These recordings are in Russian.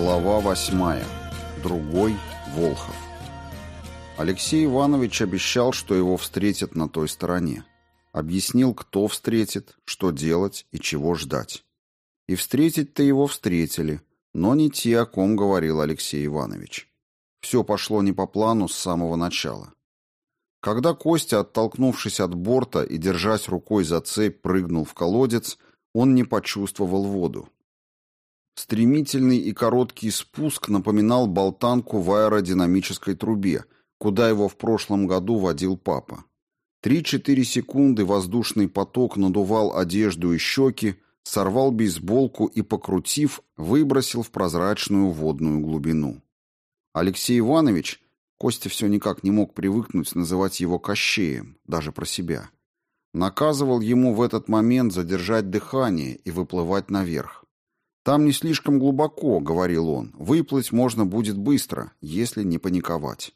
Глава восьмая. Другой Волхов. Алексей Иванович обещал, что его встретят на той стороне. Объяснил, кто встретит, что делать и чего ждать. И встретить-то его встретили, но не те, о ком говорил Алексей Иванович. Все пошло не по плану с самого начала. Когда Костя, оттолкнувшись от борта и держась рукой за цепь, прыгнул в колодец, он не почувствовал воду. Стремительный и короткий спуск напоминал болтанку в аэродинамической трубе, куда его в прошлом году водил папа. Три-четыре секунды воздушный поток надувал одежду и щеки, сорвал бейсболку и, покрутив, выбросил в прозрачную водную глубину. Алексей Иванович, Костя все никак не мог привыкнуть называть его Кощеем, даже про себя, наказывал ему в этот момент задержать дыхание и выплывать наверх. «Там не слишком глубоко», — говорил он. «Выплыть можно будет быстро, если не паниковать».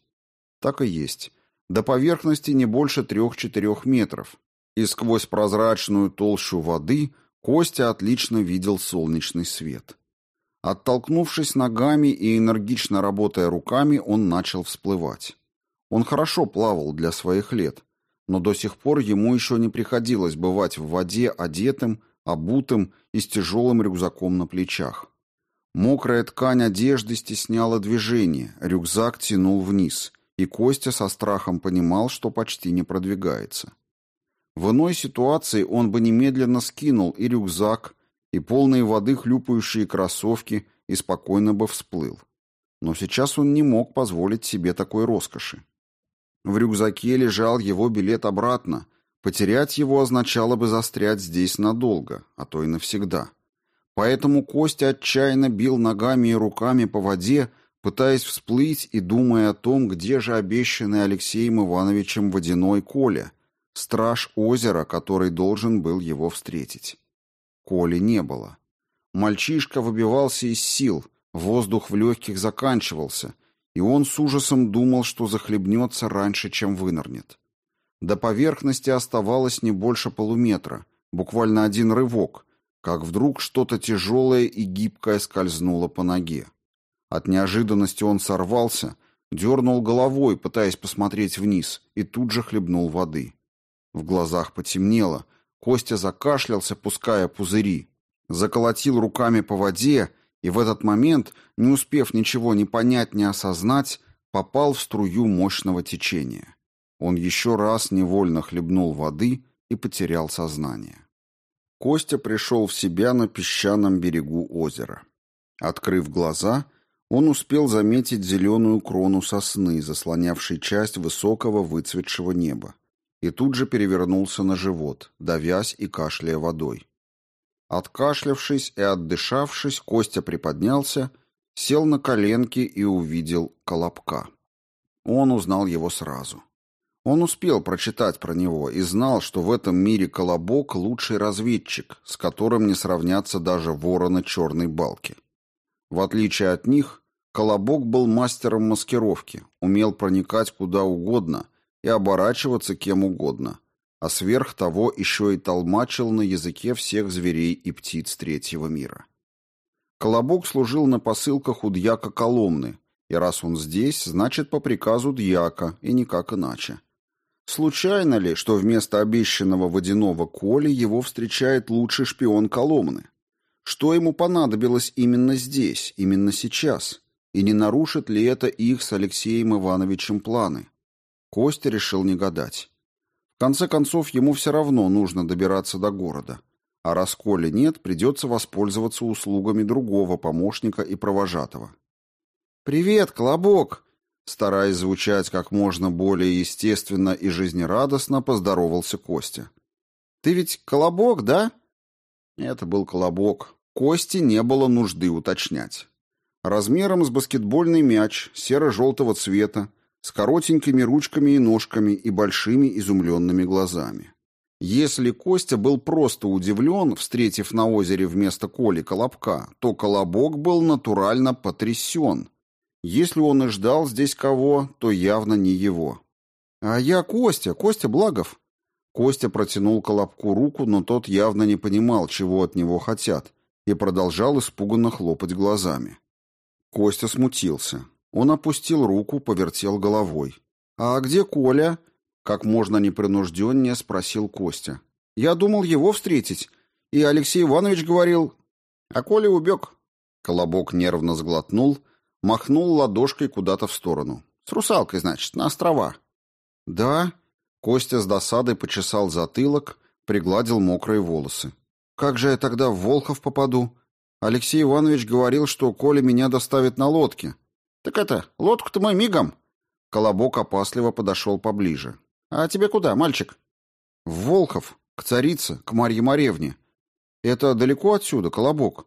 Так и есть. До поверхности не больше трех-четырех метров. И сквозь прозрачную толщу воды Костя отлично видел солнечный свет. Оттолкнувшись ногами и энергично работая руками, он начал всплывать. Он хорошо плавал для своих лет, но до сих пор ему еще не приходилось бывать в воде одетым, обутым и с тяжелым рюкзаком на плечах. Мокрая ткань одежды стесняла движение, рюкзак тянул вниз, и Костя со страхом понимал, что почти не продвигается. В иной ситуации он бы немедленно скинул и рюкзак, и полные воды хлюпающие кроссовки, и спокойно бы всплыл. Но сейчас он не мог позволить себе такой роскоши. В рюкзаке лежал его билет обратно, Потерять его означало бы застрять здесь надолго, а то и навсегда. Поэтому Костя отчаянно бил ногами и руками по воде, пытаясь всплыть и думая о том, где же обещанный Алексеем Ивановичем водяной Коля, страж озера, который должен был его встретить. Коли не было. Мальчишка выбивался из сил, воздух в легких заканчивался, и он с ужасом думал, что захлебнется раньше, чем вынырнет. До поверхности оставалось не больше полуметра, буквально один рывок, как вдруг что-то тяжелое и гибкое скользнуло по ноге. От неожиданности он сорвался, дернул головой, пытаясь посмотреть вниз, и тут же хлебнул воды. В глазах потемнело, Костя закашлялся, пуская пузыри, заколотил руками по воде и в этот момент, не успев ничего ни понять, ни осознать, попал в струю мощного течения. Он еще раз невольно хлебнул воды и потерял сознание. Костя пришел в себя на песчаном берегу озера. Открыв глаза, он успел заметить зеленую крону сосны, заслонявшей часть высокого выцветшего неба, и тут же перевернулся на живот, давясь и кашляя водой. Откашлявшись и отдышавшись, Костя приподнялся, сел на коленки и увидел Колобка. Он узнал его сразу. Он успел прочитать про него и знал, что в этом мире Колобок — лучший разведчик, с которым не сравнятся даже вороны черной балки. В отличие от них, Колобок был мастером маскировки, умел проникать куда угодно и оборачиваться кем угодно, а сверх того еще и толмачил на языке всех зверей и птиц третьего мира. Колобок служил на посылках у дьяка Коломны, и раз он здесь, значит по приказу дьяка, и никак иначе. Случайно ли, что вместо обещанного водяного Коли его встречает лучший шпион Коломны? Что ему понадобилось именно здесь, именно сейчас? И не нарушит ли это их с Алексеем Ивановичем планы? Костя решил не гадать. В конце концов, ему все равно нужно добираться до города. А раз Коли нет, придется воспользоваться услугами другого помощника и провожатого. «Привет, Колобок!» Стараясь звучать как можно более естественно и жизнерадостно, поздоровался Костя. «Ты ведь колобок, да?» Это был колобок. Кости не было нужды уточнять. Размером с баскетбольный мяч, серо-желтого цвета, с коротенькими ручками и ножками и большими изумленными глазами. Если Костя был просто удивлен, встретив на озере вместо Коли колобка, то колобок был натурально потрясен – если он и ждал здесь кого, то явно не его. «А я Костя, Костя Благов». Костя протянул Колобку руку, но тот явно не понимал, чего от него хотят, и продолжал испуганно хлопать глазами. Костя смутился. Он опустил руку, повертел головой. «А где Коля?» Как можно непринужденнее спросил Костя. «Я думал его встретить. И Алексей Иванович говорил...» «А Коля убег». Колобок нервно сглотнул, махнул ладошкой куда-то в сторону. «С русалкой, значит, на острова». «Да?» Костя с досадой почесал затылок, пригладил мокрые волосы. «Как же я тогда в Волхов попаду? Алексей Иванович говорил, что Коля меня доставит на лодке». «Так это, лодку-то мы мигом». Колобок опасливо подошел поближе. «А тебе куда, мальчик?» «В Волхов, к царице, к Марье Маревне. Это далеко отсюда, Колобок?»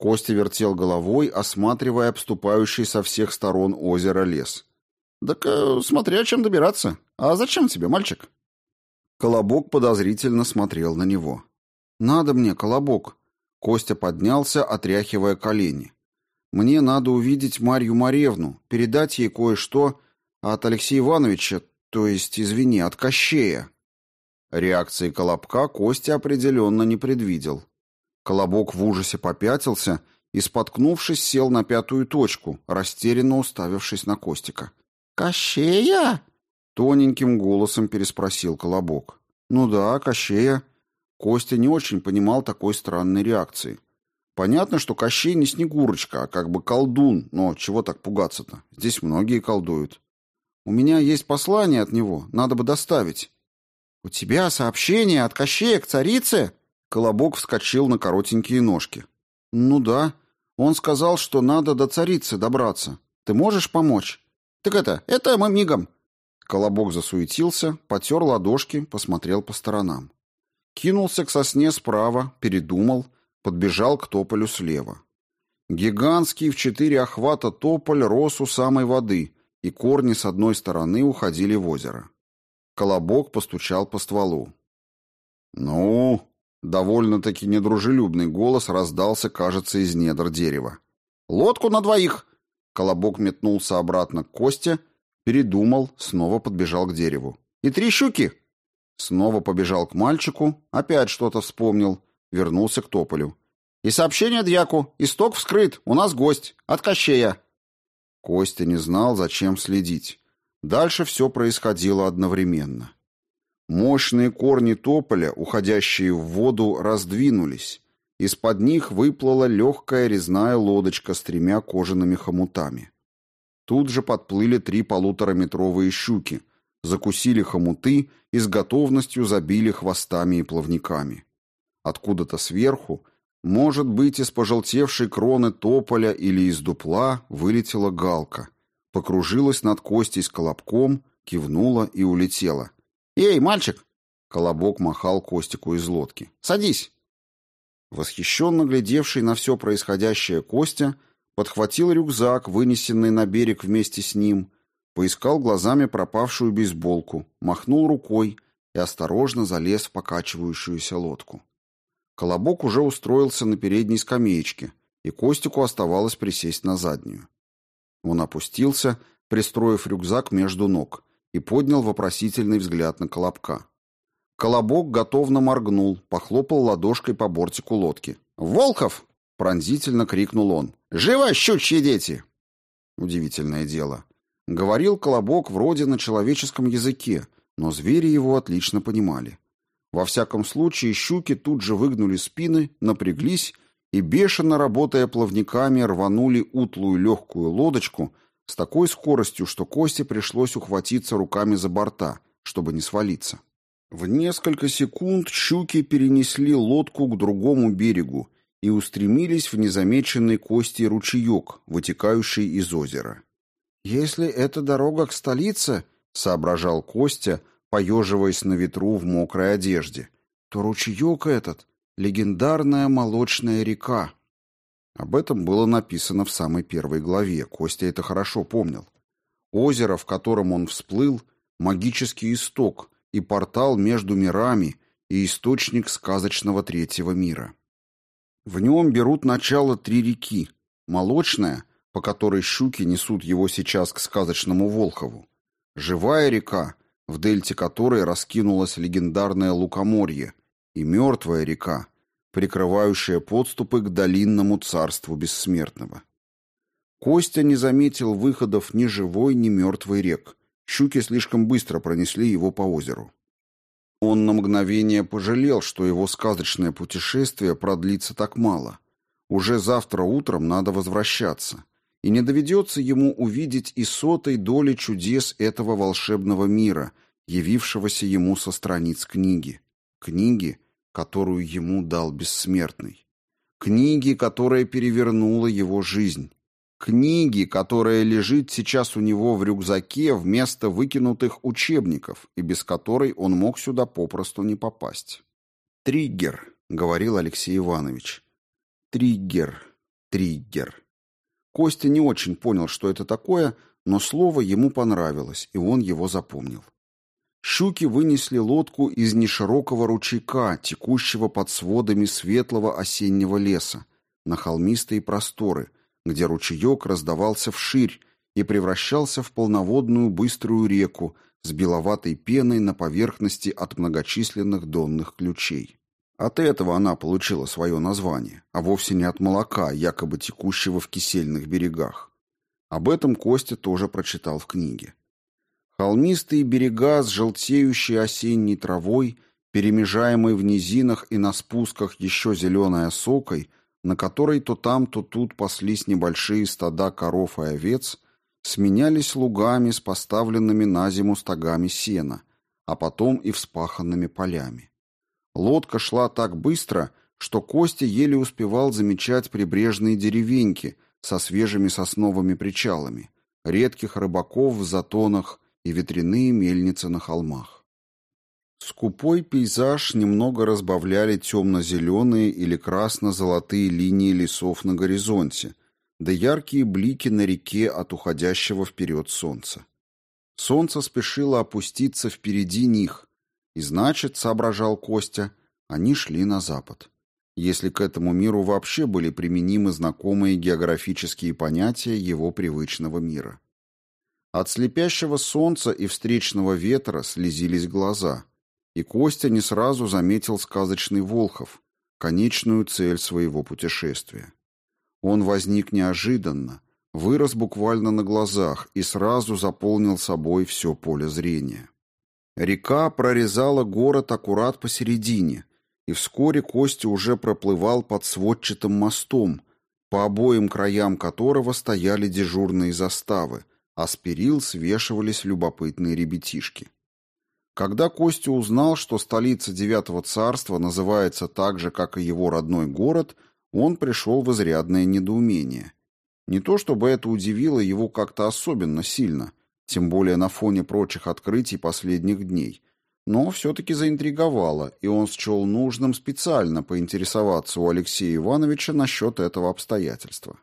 Костя вертел головой, осматривая обступающий со всех сторон озеро лес. «Так э, смотря чем добираться. А зачем тебе, мальчик?» Колобок подозрительно смотрел на него. «Надо мне, Колобок». Костя поднялся, отряхивая колени. «Мне надо увидеть Марью Маревну, передать ей кое-что от Алексея Ивановича, то есть, извини, от Кощея». Реакции Колобка Костя определенно не предвидел. Колобок в ужасе попятился и, споткнувшись, сел на пятую точку, растерянно уставившись на Костика. «Кощея?» — тоненьким голосом переспросил Колобок. «Ну да, Кощея». Костя не очень понимал такой странной реакции. Понятно, что Кощей не Снегурочка, а как бы колдун, но чего так пугаться-то? Здесь многие колдуют. У меня есть послание от него, надо бы доставить. У тебя сообщение от Кощея к царице? Колобок вскочил на коротенькие ножки. Ну да, он сказал, что надо до царицы добраться. Ты можешь помочь? Так это, это мы мигом. Колобок засуетился, потер ладошки, посмотрел по сторонам. Кинулся к сосне справа, передумал, подбежал к тополю слева. Гигантский в четыре охвата тополь рос у самой воды, и корни с одной стороны уходили в озеро. Колобок постучал по стволу. «Ну?» — довольно-таки недружелюбный голос раздался, кажется, из недр дерева. «Лодку на двоих!» Колобок метнулся обратно к Косте, передумал, снова подбежал к дереву. «И три щуки!» Снова побежал к мальчику, опять что-то вспомнил, вернулся к тополю. «И сообщение Дьяку. Исток вскрыт. У нас гость. От Кощея». Костя не знал, зачем следить. Дальше все происходило одновременно. Мощные корни тополя, уходящие в воду, раздвинулись. Из-под них выплыла легкая резная лодочка с тремя кожаными хомутами. Тут же подплыли три полутораметровые щуки, закусили хомуты и с готовностью забили хвостами и плавниками. Откуда-то сверху, может быть, из пожелтевшей кроны тополя или из дупла, вылетела галка, покружилась над Костей с колобком, кивнула и улетела. «Эй, мальчик!» Колобок махал Костику из лодки. «Садись!» Восхищенно глядевший на все происходящее Костя подхватил рюкзак, вынесенный на берег вместе с ним, поискал глазами пропавшую бейсболку, махнул рукой и осторожно залез в покачивающуюся лодку. Колобок уже устроился на передней скамеечке, и Костику оставалось присесть на заднюю. Он опустился, пристроив рюкзак между ног, и поднял вопросительный взгляд на Колобка. Колобок готовно моргнул, похлопал ладошкой по бортику лодки. «Волков!» — пронзительно крикнул он. «Живо, щучьи дети!» Удивительное дело. Говорил Колобок вроде на человеческом языке, но звери его отлично понимали. Во всяком случае, щуки тут же выгнули спины, напряглись и, бешено работая плавниками, рванули утлую легкую лодочку с такой скоростью, что Косте пришлось ухватиться руками за борта, чтобы не свалиться. В несколько секунд щуки перенесли лодку к другому берегу и устремились в незамеченный Костей ручеек, вытекающий из озера. «Если это дорога к столице», — соображал Костя, поеживаясь на ветру в мокрой одежде, то ручеек этот — легендарная молочная река. Об этом было написано в самой первой главе, Костя это хорошо помнил. Озеро, в котором он всплыл, магический исток и портал между мирами и источник сказочного третьего мира. В нем берут начало три реки. Молочная, по которой щуки несут его сейчас к сказочному Волхову. Живая река, в дельте которой раскинулось легендарное лукоморье, и мертвая река, прикрывающая подступы к долинному царству бессмертного. Костя не заметил выходов ни живой, ни мертвой рек. Щуки слишком быстро пронесли его по озеру. Он на мгновение пожалел, что его сказочное путешествие продлится так мало. Уже завтра утром надо возвращаться, и не доведется ему увидеть и сотой доли чудес этого волшебного мира, явившегося ему со страниц книги. Книги, которую ему дал бессмертный. Книги, которая перевернула его жизнь. Книги, которая лежит сейчас у него в рюкзаке вместо выкинутых учебников, и без которой он мог сюда попросту не попасть. «Триггер», — говорил Алексей Иванович. «Триггер, триггер». Костя не очень понял, что это такое, но слово ему понравилось, и он его запомнил. Щуки вынесли лодку из неширокого ручейка, текущего под сводами светлого осеннего леса, на холмистые просторы — где ручеек раздавался вширь и превращался в полноводную быструю реку с беловатой пеной на поверхности от многочисленных донных ключей. От этого она получила свое название, а вовсе не от молока, якобы текущего в кисельных берегах. Об этом Костя тоже прочитал в книге. Холмистые берега с желтеющей осенней травой, перемежаемой в низинах и на спусках еще зеленой осокой – на которой то там, то тут паслись небольшие стада коров и овец, сменялись лугами с поставленными на зиму стогами сена, а потом и вспаханными полями. Лодка шла так быстро, что Костя еле успевал замечать прибрежные деревеньки со свежими сосновыми причалами, редких рыбаков в затонах и ветряные мельницы на холмах. Скупой пейзаж немного разбавляли темно-зеленые или красно-золотые линии лесов на горизонте, да яркие блики на реке от уходящего вперед солнца. Солнце спешило опуститься впереди них, и значит, соображал Костя, они шли на запад. Если к этому миру вообще были применимы знакомые географические понятия его привычного мира. От слепящего солнца и встречного ветра слезились глаза – и Костя не сразу заметил сказочный Волхов, конечную цель своего путешествия. Он возник неожиданно, вырос буквально на глазах и сразу заполнил собой все поле зрения. Река прорезала город аккурат посередине, и вскоре Костя уже проплывал под сводчатым мостом, по обоим краям которого стояли дежурные заставы, а с перил свешивались любопытные ребятишки. Когда Костя узнал, что столица Девятого Царства называется так же, как и его родной город, он пришел в изрядное недоумение. Не то чтобы это удивило его как-то особенно сильно, тем более на фоне прочих открытий последних дней, но все-таки заинтриговало, и он счел нужным специально поинтересоваться у Алексея Ивановича насчет этого обстоятельства.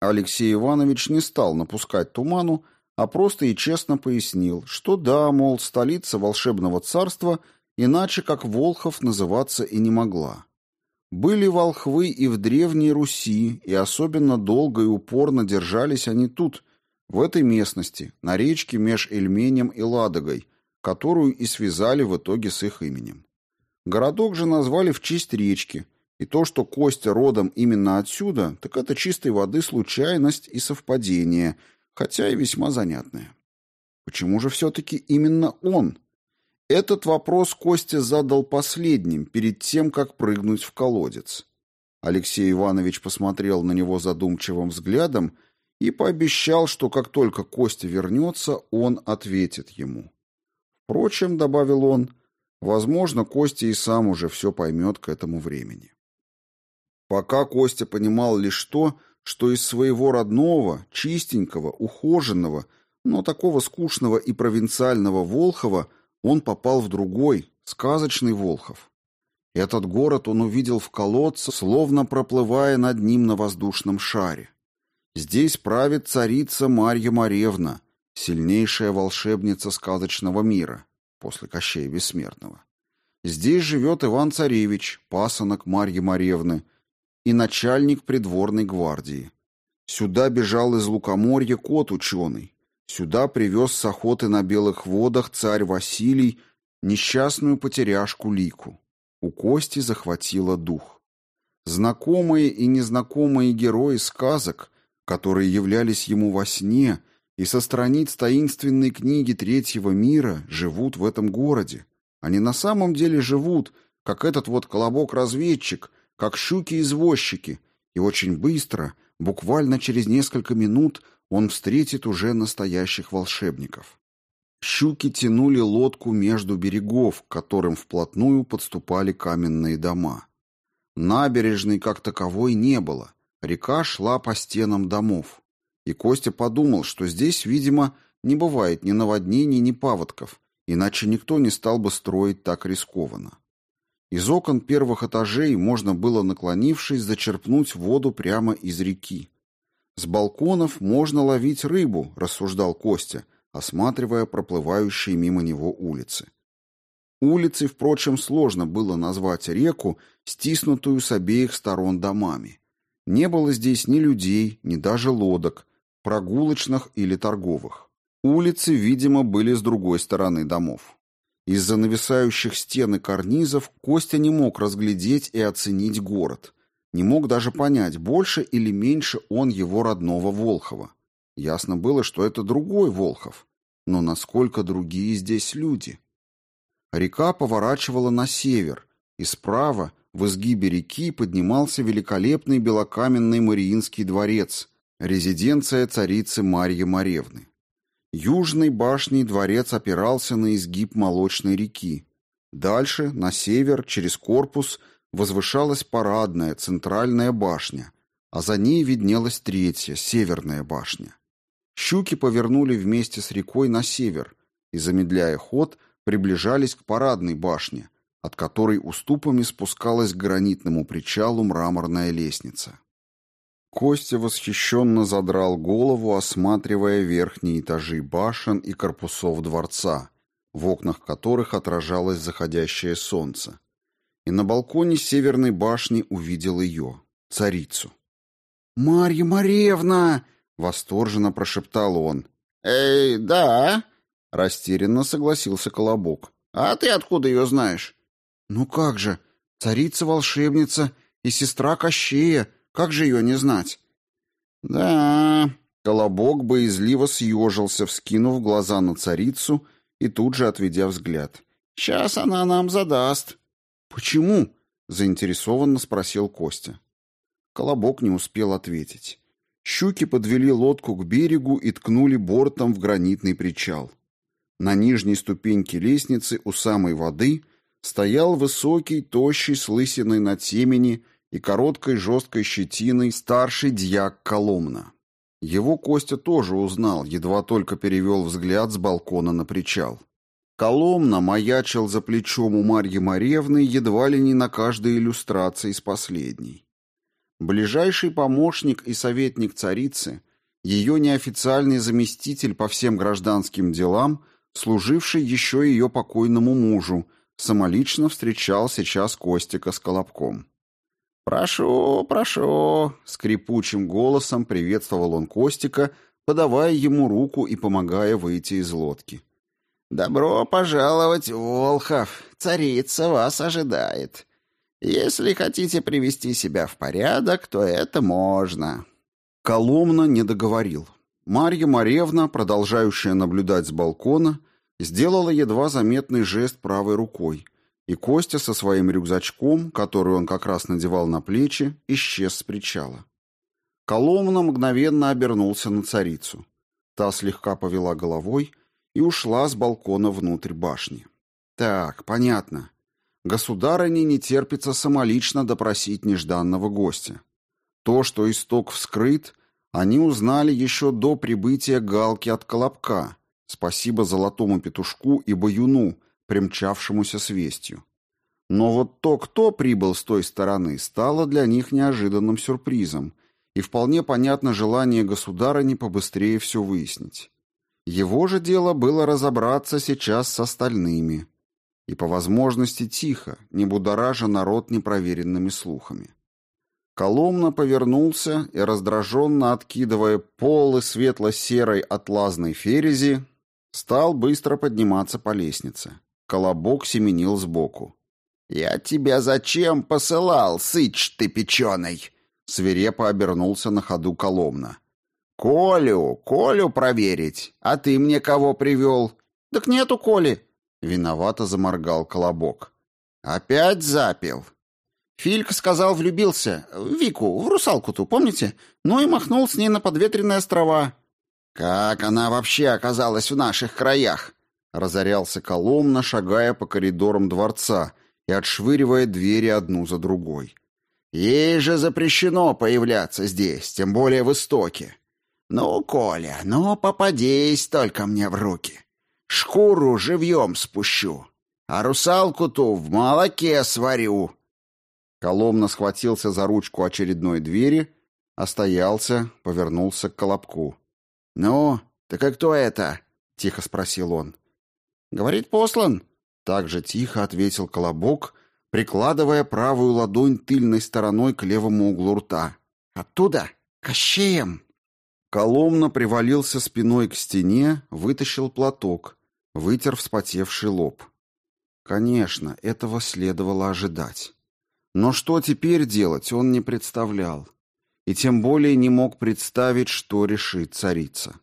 Алексей Иванович не стал напускать туману, а просто и честно пояснил, что да, мол, столица волшебного царства иначе как Волхов называться и не могла. Были волхвы и в Древней Руси, и особенно долго и упорно держались они тут, в этой местности, на речке меж Эльменем и Ладогой, которую и связали в итоге с их именем. Городок же назвали в честь речки, и то, что Костя родом именно отсюда, так это чистой воды случайность и совпадение – хотя и весьма занятное. Почему же все-таки именно он? Этот вопрос Костя задал последним, перед тем, как прыгнуть в колодец. Алексей Иванович посмотрел на него задумчивым взглядом и пообещал, что как только Костя вернется, он ответит ему. Впрочем, добавил он, возможно, Костя и сам уже все поймет к этому времени. Пока Костя понимал лишь то, что из своего родного, чистенького, ухоженного, но такого скучного и провинциального Волхова он попал в другой, сказочный Волхов. Этот город он увидел в колодце, словно проплывая над ним на воздушном шаре. Здесь правит царица Марья Маревна, сильнейшая волшебница сказочного мира, после Кощея Бессмертного. Здесь живет Иван-Царевич, пасынок Марьи Маревны, и начальник придворной гвардии. Сюда бежал из Лукоморья кот ученый. Сюда привез с охоты на белых водах царь Василий несчастную потеряшку Лику. У Кости захватило дух. Знакомые и незнакомые герои сказок, которые являлись ему во сне и со страниц таинственной книги третьего мира, живут в этом городе. Они на самом деле живут, как этот вот колобок-разведчик, как щуки-извозчики, и очень быстро, буквально через несколько минут, он встретит уже настоящих волшебников. Щуки тянули лодку между берегов, к которым вплотную подступали каменные дома. Набережной как таковой не было. Река шла по стенам домов. И Костя подумал, что здесь, видимо, не бывает ни наводнений, ни паводков, иначе никто не стал бы строить так рискованно. Из окон первых этажей можно было, наклонившись, зачерпнуть воду прямо из реки. С балконов можно ловить рыбу, рассуждал Костя, осматривая проплывающие мимо него улицы. Улицей, впрочем, сложно было назвать реку, стиснутую с обеих сторон домами. Не было здесь ни людей, ни даже лодок, прогулочных или торговых. Улицы, видимо, были с другой стороны домов. Из-за нависающих стен и карнизов Костя не мог разглядеть и оценить город. Не мог даже понять, больше или меньше он его родного Волхова. Ясно было, что это другой Волхов. Но насколько другие здесь люди? Река поворачивала на север, и справа, в изгибе реки, поднимался великолепный белокаменный Мариинский дворец, резиденция царицы Марьи Маревны. Южной башней дворец опирался на изгиб молочной реки. Дальше, на север, через корпус, возвышалась парадная центральная башня, а за ней виднелась третья, северная башня. Щуки повернули вместе с рекой на север и, замедляя ход, приближались к парадной башне, от которой уступами спускалась к гранитному причалу мраморная лестница. Костя восхищенно задрал голову, осматривая верхние этажи башен и корпусов дворца, в окнах которых отражалось заходящее солнце. И на балконе северной башни увидел ее, царицу. «Марья Маревна!» — восторженно прошептал он. «Эй, да?» Растерянно согласился Колобок. «А ты откуда ее знаешь?» «Ну как же, царица-волшебница и сестра Кощея, как же ее не знать?» «Да...» Колобок боязливо съежился, вскинув глаза на царицу и тут же отведя взгляд. «Сейчас она нам задаст». «Почему?» — заинтересованно спросил Костя. Колобок не успел ответить. Щуки подвели лодку к берегу и ткнули бортом в гранитный причал. На нижней ступеньке лестницы у самой воды стоял высокий, тощий, с лысиной на темени и короткой жесткой щетиной старший дьяк Коломна. Его Костя тоже узнал, едва только перевел взгляд с балкона на причал. Коломна маячил за плечом у Марьи Маревны едва ли не на каждой иллюстрации с последней. Ближайший помощник и советник царицы, ее неофициальный заместитель по всем гражданским делам – служивший еще ее покойному мужу, самолично встречал сейчас Костика с Колобком. «Прошу, прошу!» — скрипучим голосом приветствовал он Костика, подавая ему руку и помогая выйти из лодки. «Добро пожаловать, Волхов! Царица вас ожидает. Если хотите привести себя в порядок, то это можно». Коломна не договорил. Марья Маревна, продолжающая наблюдать с балкона, сделала едва заметный жест правой рукой, и Костя со своим рюкзачком, который он как раз надевал на плечи, исчез с причала. Коломна мгновенно обернулся на царицу. Та слегка повела головой и ушла с балкона внутрь башни. Так, понятно. Государыне не терпится самолично допросить нежданного гостя. То, что исток вскрыт, они узнали еще до прибытия Галки от Колобка. Спасибо золотому петушку и баюну, примчавшемуся с вестью. Но вот то, кто прибыл с той стороны, стало для них неожиданным сюрпризом, и вполне понятно желание государыни побыстрее все выяснить. Его же дело было разобраться сейчас с остальными. И по возможности тихо, не будоража народ непроверенными слухами. Коломна повернулся и, раздраженно откидывая полы светло-серой атлазной ферези, стал быстро подниматься по лестнице. Колобок семенил сбоку. «Я тебя зачем посылал, сыч ты печеный?» Свирепо обернулся на ходу Коломна. Колю, Колю проверить. А ты мне кого привел? Так нету Коли. Виновато заморгал Колобок. Опять запил. Филька сказал, влюбился. В Вику, в русалку-ту, помните? Ну и махнул с ней на подветренные острова. Как она вообще оказалась в наших краях? Разорялся Коломна, шагая по коридорам дворца и отшвыривая двери одну за другой. Ей же запрещено появляться здесь, тем более в истоке. Ну, Коля, ну попадись только мне в руки. Шкуру живьем спущу, а русалку-ту в молоке сварю. Коломна схватился за ручку очередной двери, остоялся, повернулся к Колобку. «Ну, так и кто это?» — тихо спросил он. «Говорит, послан». Так же тихо ответил Колобок, прикладывая правую ладонь тыльной стороной к левому углу рта. «Оттуда? Кощеем!» Коломна привалился спиной к стене, вытащил платок, вытер вспотевший лоб. Конечно, этого следовало ожидать. Но что теперь делать, он не представлял. И тем более не мог представить, что решит царица.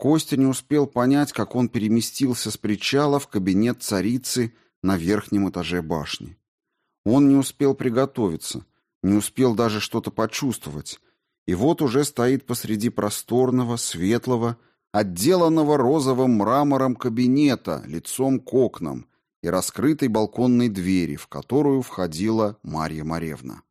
Костя не успел понять, как он переместился с причала в кабинет царицы на верхнем этаже башни. Он не успел приготовиться, не успел даже что-то почувствовать, и вот уже стоит посреди просторного, светлого, отделанного розовым мрамором кабинета, лицом к окнам и раскрытой балконной двери, в которую входила Марья Маревна.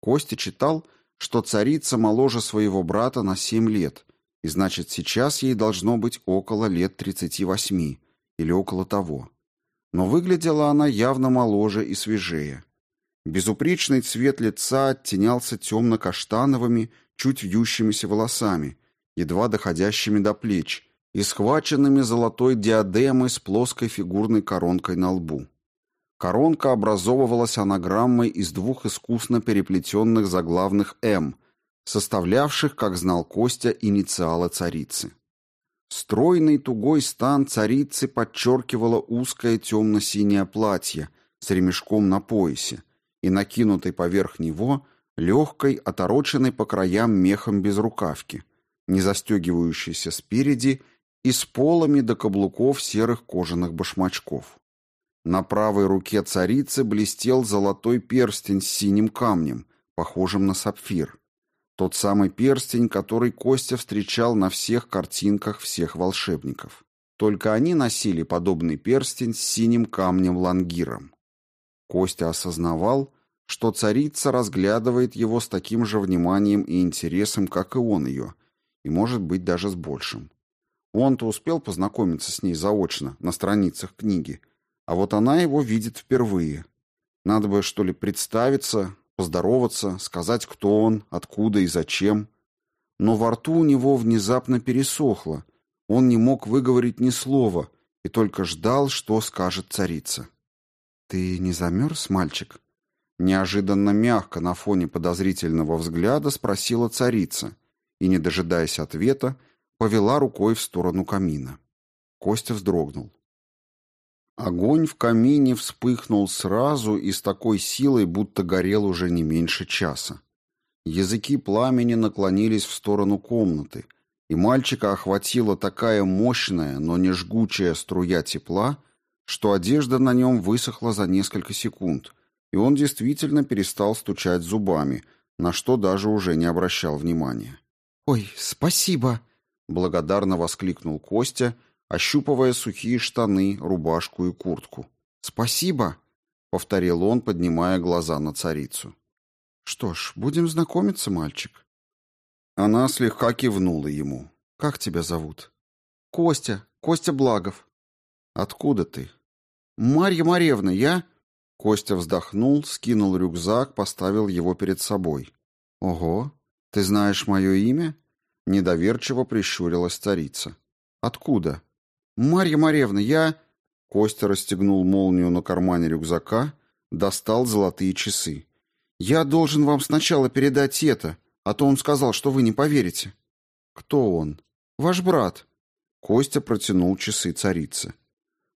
Костя читал, что царица моложе своего брата на семь лет, и значит, сейчас ей должно быть около лет тридцати восьми или около того но выглядела она явно моложе и свежее. Безупречный цвет лица оттенялся темно-каштановыми, чуть вьющимися волосами, едва доходящими до плеч, и схваченными золотой диадемой с плоской фигурной коронкой на лбу. Коронка образовывалась анаграммой из двух искусно переплетенных заглавных «М», составлявших, как знал Костя, инициалы царицы. Стройный тугой стан царицы подчеркивало узкое темно-синее платье с ремешком на поясе и накинутой поверх него легкой, отороченной по краям мехом без рукавки, не застегивающейся спереди и с полами до каблуков серых кожаных башмачков. На правой руке царицы блестел золотой перстень с синим камнем, похожим на сапфир. Тот самый перстень, который Костя встречал на всех картинках всех волшебников. Только они носили подобный перстень с синим камнем-лангиром. Костя осознавал, что царица разглядывает его с таким же вниманием и интересом, как и он ее, и, может быть, даже с большим. Он-то успел познакомиться с ней заочно, на страницах книги, а вот она его видит впервые. Надо бы, что ли, представиться, поздороваться, сказать, кто он, откуда и зачем. Но во рту у него внезапно пересохло. Он не мог выговорить ни слова и только ждал, что скажет царица. «Ты не замерз, мальчик?» Неожиданно мягко на фоне подозрительного взгляда спросила царица и, не дожидаясь ответа, повела рукой в сторону камина. Костя вздрогнул. Огонь в камине вспыхнул сразу и с такой силой, будто горел уже не меньше часа. Языки пламени наклонились в сторону комнаты, и мальчика охватила такая мощная, но не жгучая струя тепла, что одежда на нем высохла за несколько секунд, и он действительно перестал стучать зубами, на что даже уже не обращал внимания. «Ой, спасибо!» — благодарно воскликнул Костя — ощупывая сухие штаны, рубашку и куртку. «Спасибо!» — повторил он, поднимая глаза на царицу. «Что ж, будем знакомиться, мальчик». Она слегка кивнула ему. «Как тебя зовут?» «Костя. Костя Благов». «Откуда ты?» «Марья Маревна, я...» Костя вздохнул, скинул рюкзак, поставил его перед собой. «Ого, ты знаешь мое имя?» Недоверчиво прищурилась царица. «Откуда?» «Марья Маревна, я...» Костя расстегнул молнию на кармане рюкзака, достал золотые часы. «Я должен вам сначала передать это, а то он сказал, что вы не поверите». «Кто он?» «Ваш брат». Костя протянул часы царицы.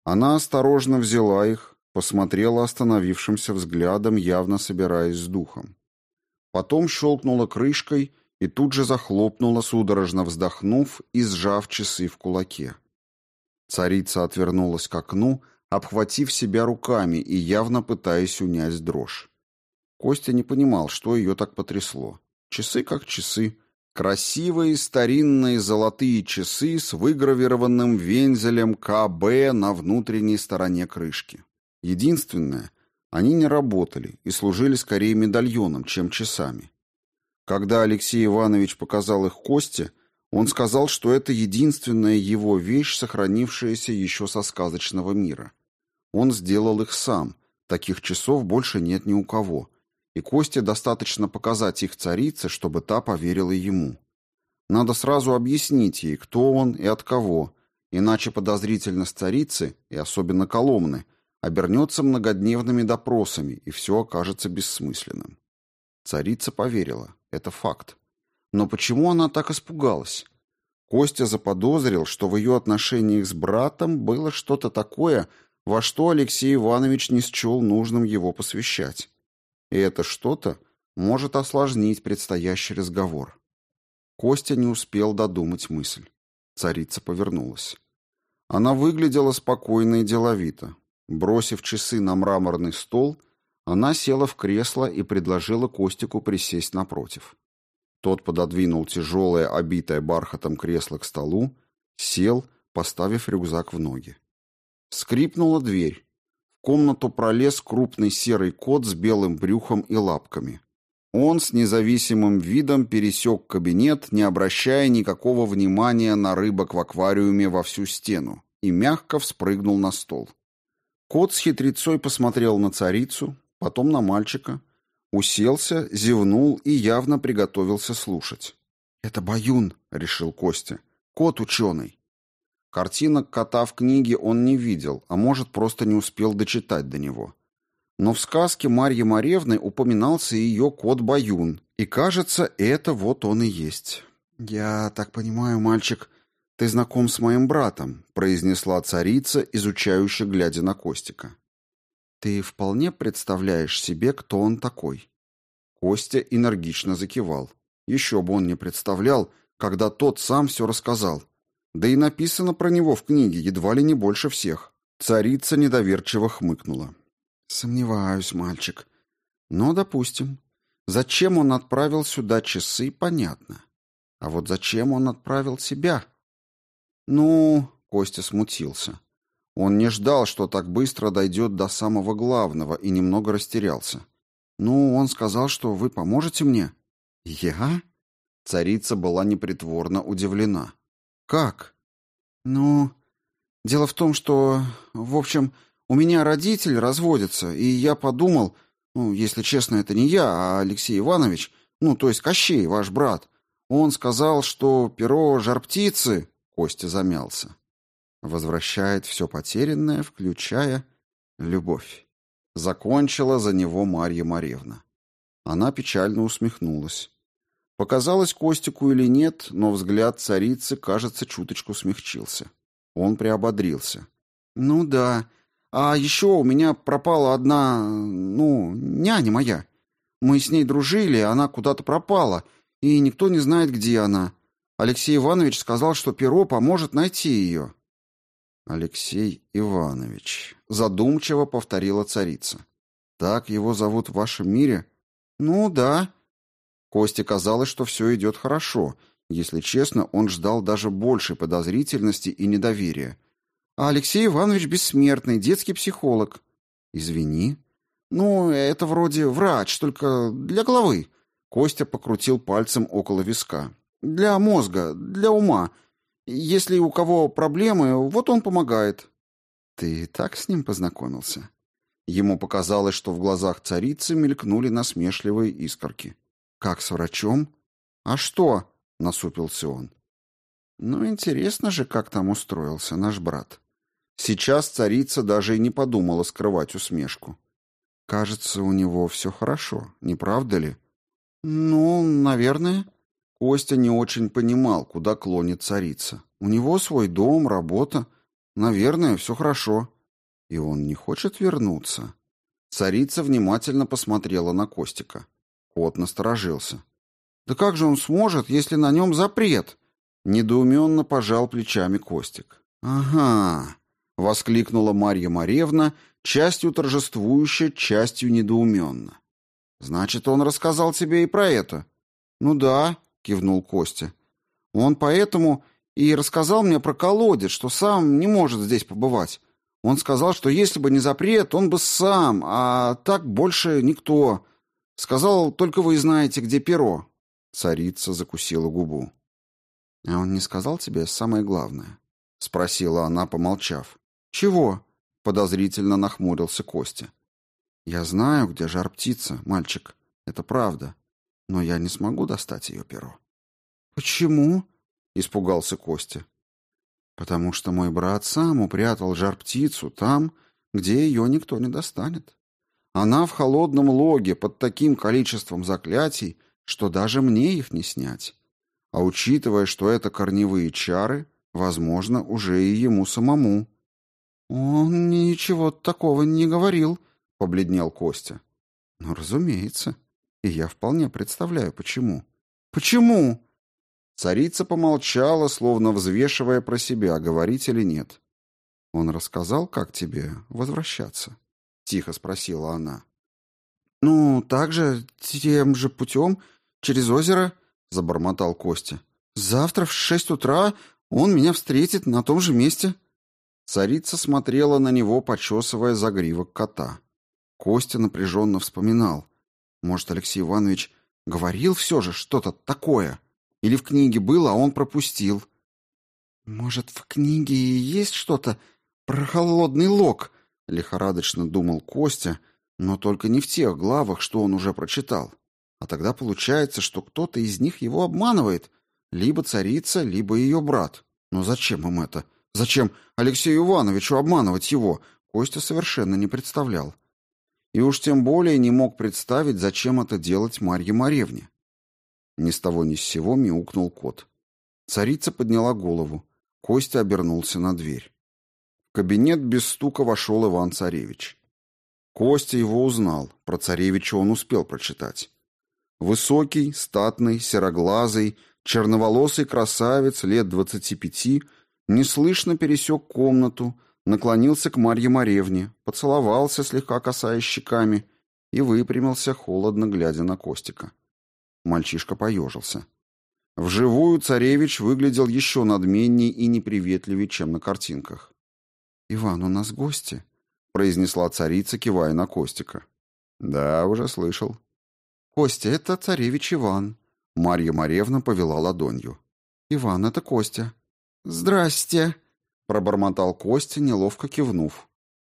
Она осторожно взяла их, посмотрела остановившимся взглядом, явно собираясь с духом. Потом щелкнула крышкой и тут же захлопнула, судорожно вздохнув и сжав часы в кулаке. Царица отвернулась к окну, обхватив себя руками и явно пытаясь унять дрожь. Костя не понимал, что ее так потрясло. Часы как часы. Красивые старинные золотые часы с выгравированным вензелем КБ на внутренней стороне крышки. Единственное, они не работали и служили скорее медальоном, чем часами. Когда Алексей Иванович показал их Косте, он сказал, что это единственная его вещь, сохранившаяся еще со сказочного мира. Он сделал их сам, таких часов больше нет ни у кого, и Косте достаточно показать их царице, чтобы та поверила ему. Надо сразу объяснить ей, кто он и от кого, иначе подозрительность царицы, и особенно Коломны, обернется многодневными допросами, и все окажется бессмысленным. Царица поверила, это факт. Но почему она так испугалась? Костя заподозрил, что в ее отношениях с братом было что-то такое, во что Алексей Иванович не счел нужным его посвящать. И это что-то может осложнить предстоящий разговор. Костя не успел додумать мысль. Царица повернулась. Она выглядела спокойно и деловито. Бросив часы на мраморный стол, она села в кресло и предложила Костику присесть напротив. Тот пододвинул тяжелое, обитое бархатом кресло к столу, сел, поставив рюкзак в ноги. Скрипнула дверь комнату пролез крупный серый кот с белым брюхом и лапками. Он с независимым видом пересек кабинет, не обращая никакого внимания на рыбок в аквариуме во всю стену, и мягко вспрыгнул на стол. Кот с хитрецой посмотрел на царицу, потом на мальчика, уселся, зевнул и явно приготовился слушать. «Это Баюн», — решил Костя, — «кот ученый». Картинок кота в книге он не видел, а может, просто не успел дочитать до него. Но в сказке Марьи Маревны упоминался ее кот Баюн, и, кажется, это вот он и есть. «Я так понимаю, мальчик, ты знаком с моим братом», произнесла царица, изучающе глядя на Костика. «Ты вполне представляешь себе, кто он такой?» Костя энергично закивал. Еще бы он не представлял, когда тот сам все рассказал. Да и написано про него в книге едва ли не больше всех. Царица недоверчиво хмыкнула. Сомневаюсь, мальчик. Но, допустим. Зачем он отправил сюда часы, понятно. А вот зачем он отправил себя? Ну, Костя смутился. Он не ждал, что так быстро дойдет до самого главного, и немного растерялся. «Ну, он сказал, что вы поможете мне». «Я?» Царица была непритворно удивлена. «Как?» «Ну, дело в том, что, в общем, у меня родитель разводится, и я подумал, ну, если честно, это не я, а Алексей Иванович, ну, то есть Кощей, ваш брат. Он сказал, что перо жар-птицы...» Костя замялся. Возвращает все потерянное, включая любовь. Закончила за него Марья Маревна. Она печально усмехнулась. Показалось Костику или нет, но взгляд царицы, кажется, чуточку смягчился. Он приободрился. «Ну да. А еще у меня пропала одна... ну, няня моя. Мы с ней дружили, она куда-то пропала, и никто не знает, где она. Алексей Иванович сказал, что перо поможет найти ее». «Алексей Иванович», — задумчиво повторила царица. «Так его зовут в вашем мире?» «Ну да», Косте казалось, что все идет хорошо. Если честно, он ждал даже большей подозрительности и недоверия. А Алексей Иванович бессмертный, детский психолог. Извини. Ну, это вроде врач, только для головы. Костя покрутил пальцем около виска. Для мозга, для ума. Если у кого проблемы, вот он помогает. Ты так с ним познакомился? Ему показалось, что в глазах царицы мелькнули насмешливые искорки. «Как с врачом?» «А что?» — насупился он. «Ну, интересно же, как там устроился наш брат». Сейчас царица даже и не подумала скрывать усмешку. «Кажется, у него все хорошо, не правда ли?» «Ну, наверное». Костя не очень понимал, куда клонит царица. «У него свой дом, работа. Наверное, все хорошо». «И он не хочет вернуться?» Царица внимательно посмотрела на Костика. Кот насторожился. Да как же он сможет, если на нем запрет? Недоуменно пожал плечами Костик. Ага, воскликнула Марья Маревна, частью торжествующе, частью недоуменно. Значит, он рассказал тебе и про это? Ну да, кивнул Костя. Он поэтому и рассказал мне про колодец, что сам не может здесь побывать. Он сказал, что если бы не запрет, он бы сам, а так больше никто. Сказал, только вы знаете, где перо. Царица закусила губу. А он не сказал тебе самое главное? спросила она, помолчав. Чего? подозрительно нахмурился Костя. Я знаю, где жар птица, мальчик. Это правда. Но я не смогу достать ее перо. Почему? испугался Костя. Потому что мой брат сам упрятал жар-птицу там, где ее никто не достанет. Она в холодном логе под таким количеством заклятий, что даже мне их не снять. А учитывая, что это корневые чары, возможно, уже и ему самому. Он ничего такого не говорил, побледнел Костя. Ну, разумеется, и я вполне представляю, почему. Почему? Царица помолчала, словно взвешивая про себя, говорить или нет. «Он рассказал, как тебе возвращаться?» — тихо спросила она. «Ну, так же, тем же путем, через озеро», — забормотал Костя. «Завтра в шесть утра он меня встретит на том же месте». Царица смотрела на него, почесывая загривок кота. Костя напряженно вспоминал. Может, Алексей Иванович говорил все же что-то такое? Или в книге было, а он пропустил. Может, в книге и есть что-то про холодный лог? Лихорадочно думал Костя, но только не в тех главах, что он уже прочитал. А тогда получается, что кто-то из них его обманывает. Либо царица, либо ее брат. Но зачем им это? Зачем Алексею Ивановичу обманывать его? Костя совершенно не представлял. И уж тем более не мог представить, зачем это делать Марье Маревне. Ни с того ни с сего мяукнул кот. Царица подняла голову. Костя обернулся на дверь. В кабинет без стука вошел Иван-царевич. Костя его узнал, про царевича он успел прочитать. Высокий, статный, сероглазый, черноволосый красавец лет двадцати пяти неслышно пересек комнату, наклонился к Марье Маревне, поцеловался, слегка касаясь щеками, и выпрямился, холодно глядя на Костика. Мальчишка поежился. Вживую царевич выглядел еще надменней и неприветливее, чем на картинках. «Иван, у нас гости», — произнесла царица, кивая на Костика. «Да, уже слышал». «Костя, это царевич Иван», — Марья Маревна повела ладонью. «Иван, это Костя». «Здрасте», — пробормотал Костя, неловко кивнув.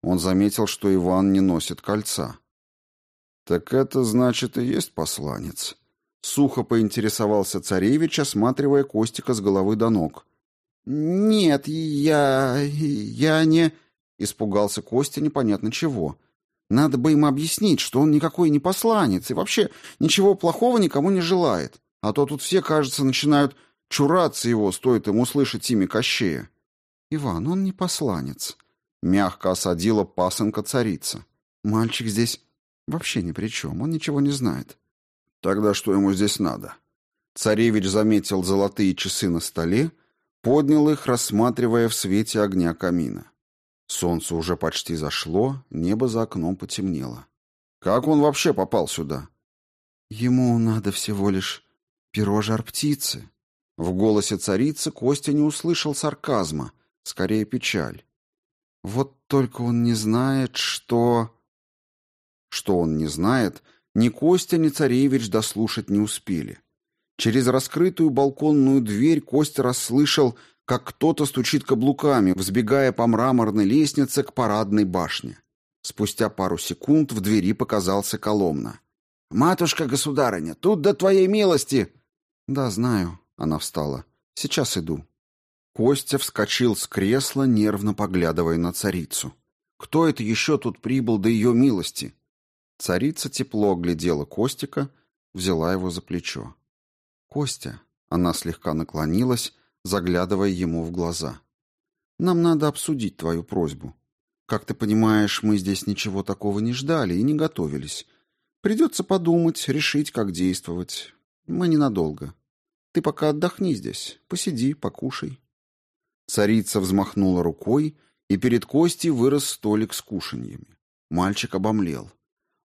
Он заметил, что Иван не носит кольца. «Так это, значит, и есть посланец», Сухо поинтересовался царевич, осматривая Костика с головы до ног. «Нет, я... я не...» — испугался Костя непонятно чего. «Надо бы им объяснить, что он никакой не посланец и вообще ничего плохого никому не желает. А то тут все, кажется, начинают чураться его, стоит им услышать имя Кощея». «Иван, он не посланец», — мягко осадила пасынка царица. «Мальчик здесь вообще ни при чем, он ничего не знает». Тогда что ему здесь надо? Царевич заметил золотые часы на столе, поднял их, рассматривая в свете огня камина. Солнце уже почти зашло, небо за окном потемнело. Как он вообще попал сюда? Ему надо всего лишь перо жар-птицы. В голосе царицы Костя не услышал сарказма, скорее печаль. Вот только он не знает, что... Что он не знает, ни Костя, ни царевич дослушать не успели. Через раскрытую балконную дверь Костя расслышал, как кто-то стучит каблуками, взбегая по мраморной лестнице к парадной башне. Спустя пару секунд в двери показался Коломна. «Матушка-государыня, тут до твоей милости!» «Да, знаю», — она встала. «Сейчас иду». Костя вскочил с кресла, нервно поглядывая на царицу. «Кто это еще тут прибыл до ее милости?» Царица тепло глядела Костика, взяла его за плечо. «Костя», — она слегка наклонилась, заглядывая ему в глаза, — «нам надо обсудить твою просьбу. Как ты понимаешь, мы здесь ничего такого не ждали и не готовились. Придется подумать, решить, как действовать. Мы ненадолго. Ты пока отдохни здесь. Посиди, покушай». Царица взмахнула рукой, и перед Костей вырос столик с кушаньями. Мальчик обомлел.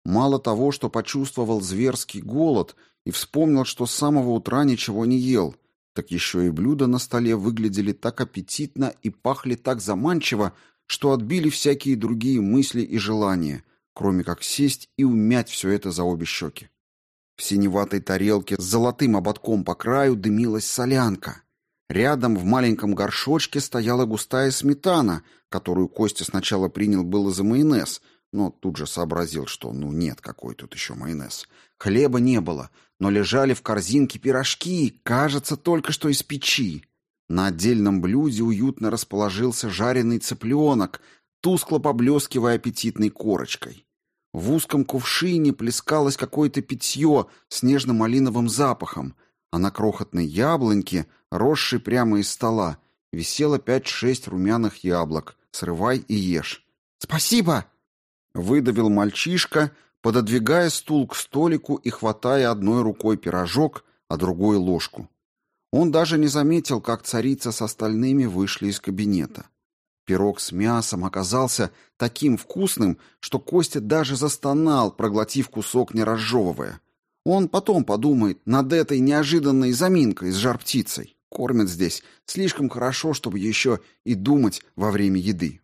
Мало того, что почувствовал зверский голод и вспомнил, что с самого утра ничего не ел, так еще и блюда на столе выглядели так аппетитно и пахли так заманчиво, что отбили всякие другие мысли и желания, кроме как сесть и умять все это за обе щеки. В синеватой тарелке с золотым ободком по краю дымилась солянка. Рядом в маленьком горшочке стояла густая сметана, которую Костя сначала принял было за майонез, но тут же сообразил, что ну нет, какой тут еще майонез. Хлеба не было, но лежали в корзинке пирожки, кажется, только что из печи. На отдельном блюде уютно расположился жареный цыпленок, тускло поблескивая аппетитной корочкой. В узком кувшине плескалось какое-то питье с нежно-малиновым запахом, а на крохотной яблоньке, росшей прямо из стола, висело пять-шесть румяных яблок. Срывай и ешь. «Спасибо!» Выдавил мальчишка, пододвигая стул к столику и хватая одной рукой пирожок, а другой ложку. Он даже не заметил, как царица с остальными вышли из кабинета. Пирог с мясом оказался таким вкусным, что Костя даже застонал, проглотив кусок, не разжевывая. Он потом подумает над этой неожиданной заминкой с жар-птицей. Кормят здесь слишком хорошо, чтобы еще и думать во время еды.